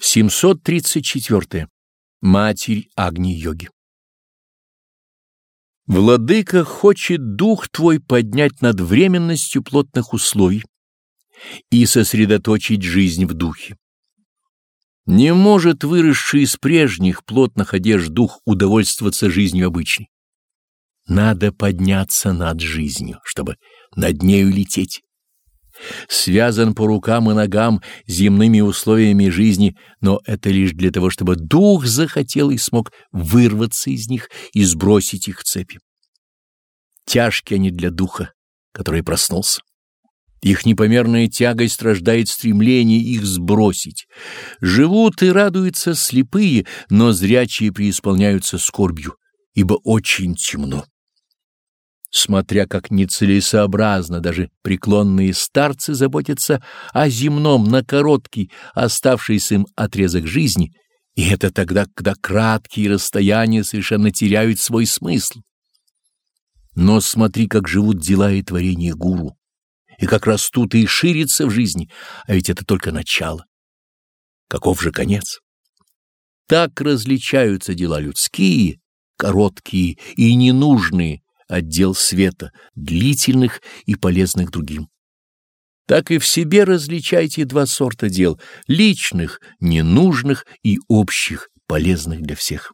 734. Матерь Агни-йоги Владыка хочет дух твой поднять над временностью плотных условий и сосредоточить жизнь в духе. Не может выросший из прежних плотных одежд дух удовольствоваться жизнью обычной. Надо подняться над жизнью, чтобы над нею лететь связан по рукам и ногам земными условиями жизни, но это лишь для того, чтобы дух захотел и смог вырваться из них и сбросить их цепи. Тяжкие они для духа, который проснулся. Их непомерная тягость рождает стремление их сбросить. Живут и радуются слепые, но зрячие преисполняются скорбью, ибо очень темно смотря как нецелесообразно даже преклонные старцы заботятся о земном на короткий оставшийся им отрезок жизни, и это тогда, когда краткие расстояния совершенно теряют свой смысл. Но смотри, как живут дела и творения гуру, и как растут и ширятся в жизни, а ведь это только начало. Каков же конец? Так различаются дела людские, короткие и ненужные, отдел света, длительных и полезных другим. Так и в себе различайте два сорта дел — личных, ненужных и общих, полезных для всех.